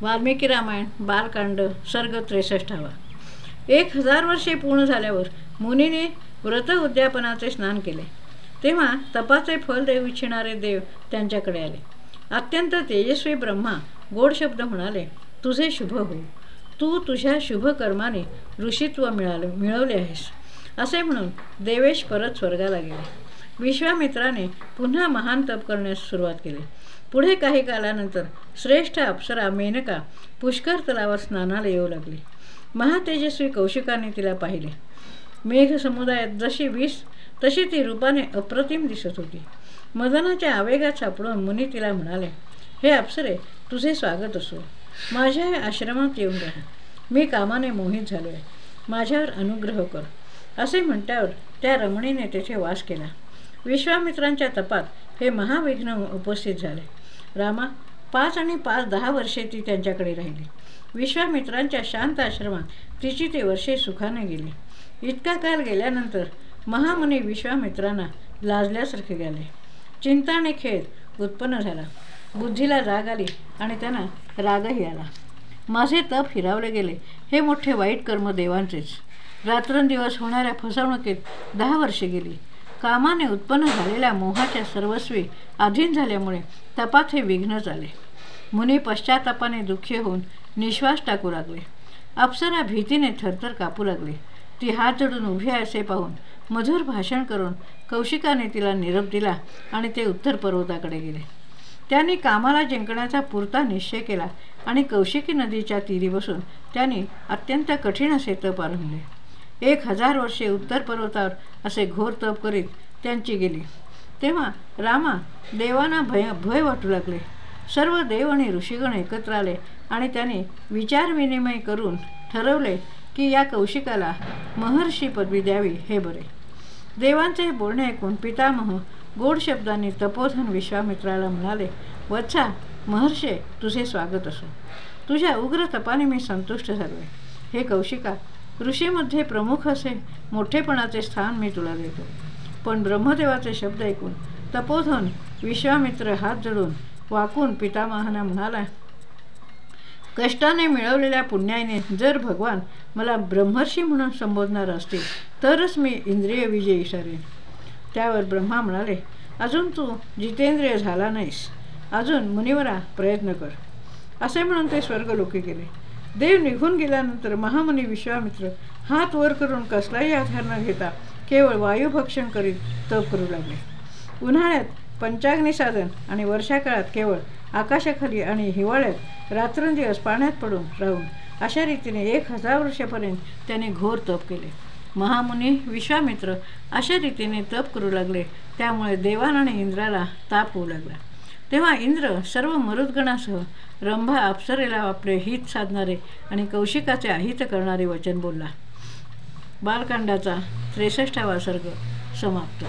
वाल्मिकी रामायण बालकांड सर्ग त्रेसष्टावा एक हजार वर्षे पूर्ण झाल्यावर मुनीने व्रत उद्यापनाचे स्नान केले. तेव्हा तपाचे फल देऊ इच्छिणारे देव त्यांच्याकडे आले. अत्यंत तेजस्वी ब्रह्मा गोड शब्द म्हणाले तुझे शुभ हो. तू तुझ्या शुभ कर्माने ऋषित्व मिळाले मिळवले आहेस. असे म्हणून देवेश परत स्वर्गाला गेले. विश्वामित्राने पुन्हा महान तप करण्यास सुरुवात केली. पुढे काही कालानंतर श्रेष्ठ अप्सरा मेनका पुष्कर तलावर स्नानाला येऊ लागली. महातेजस्वी कौशिकाने तिला पाहिले. मेघ समुदायात जशी वीस तशी ती रूपाने अप्रतिम दिसत होती. मदनाच्या आवेगात सापडून मुनी तिला म्हणाले हे अप्सरे तुझे स्वागत असो. माझ्या आश्रमात येऊन राहा. मी कामाने मोहित झालो आहे माझ्यावर अनुग्रह कर. असे म्हणल्यावर त्या रमणीने तेथे वास केला. विश्वामित्रांच्या तपात हे महाविघ्न उपस्थित झाले. रामा पाच आणि पाच दहा वर्षे ती त्यांच्याकडे राहिली. विश्वामित्रांच्या शांत आश्रमात तिची ते वर्षे सुखाने गेली. इतका काल गेल्यानंतर महामुनी विश्वामित्रांना लाजल्यासारखे गेले चिंता आणि खेद उत्पन्न झाला. बुद्धीला राग आली आणि त्यांना रागही आला. माझे तप हिरावले गेले. हे मोठे वाईट कर्म देवांचेच. रात्रंदिवस होणाऱ्या फसवणुकीत दहा वर्षे गेली. कामाने उत्पन्न झालेल्या मोहाच्या सर्वस्वी अधीन झाल्यामुळे तपात हे विघ्न झाले. मुनी पश्चातापाने दुःखी होऊन निश्वास टाकू लागले. अप्सरा भीतीने थरथर कापू लागली. ती हात जोडून उभी आहे असे पाहून मधुर भाषण करून कौशिकाने तिला निरोप दिला आणि ते उत्तर पर्वताकडे गेले. त्यांनी कामाला जिंकण्याचा पुरता निश्चय केला आणि कौशिकी नदीच्या तीरी बसून त्यांनी अत्यंत कठीण असे तप आरंभले एक हजार वर्षे उत्तर पर्वतावर असे घोर तप करीत त्यांची गेली. तेव्हा रामा देवांना भय भय वाटू लागले. सर्व देव आणि ऋषीगण एकत्र आले आणि त्याने विचारविनिमय करून ठरवले की या कौशिकाला महर्षी पदवी द्यावी हे बरे. देवांचे बोलणे ऐकून पितामह गोड शब्दांनी तपोधन विश्वामित्राला म्हणाले वत्सा महर्षे तुझे स्वागत असो. तुझ्या उग्र तपाने मी संतुष्ट झालो हे कौशिका ऋषीमध्ये प्रमुख असे मोठेपणाचे स्थान मी तुला देतो. पण ब्रह्मदेवाचे शब्द ऐकून तपोधन विश्वामित्र हात जोडून वाकून पितामहाना म्हणाला कष्टाने मिळवलेल्या पुण्याने जर भगवान मला ब्रह्मर्षी म्हणून संबोधणार असतील तरच मी इंद्रिय विजयी ठरेन. त्यावर ब्रह्मा म्हणाले अजून तू जितेंद्रिय झाला नाहीस. अजून मुनिवरा प्रयत्न कर. असे म्हणून ते स्वर्गलोकी गेले. देव निघून गेल्यानंतर महामुनी विश्वामित्र हात वर करून कसलाही आधार न घेता केवळ वायुभक्षण करीत तप करू लागले. उन्हाळ्यात पंचाग्नी साधन आणि वर्षाकाळात केवळ आकाशाखाली आणि हिवाळ्यात रात्रंदिवस पाण्यात पडून राहून अशा रीतीने एक हजार वर्षापर्यंत त्याने घोर तप केले. महामुनी विश्वामित्र अशा रीतीने तप करू लागले त्यामुळे देवान आणि इंद्राला ताप होऊ लागला. तेव्हा इंद्र सर्व मरुद्गणासह रंभा अप्सरेला आपले हित साधणारे आणि कौशिकाचे अहित करणारे वचन बोलला. बालकांडाचा त्रेसष्टावा सर्ग समाप्त.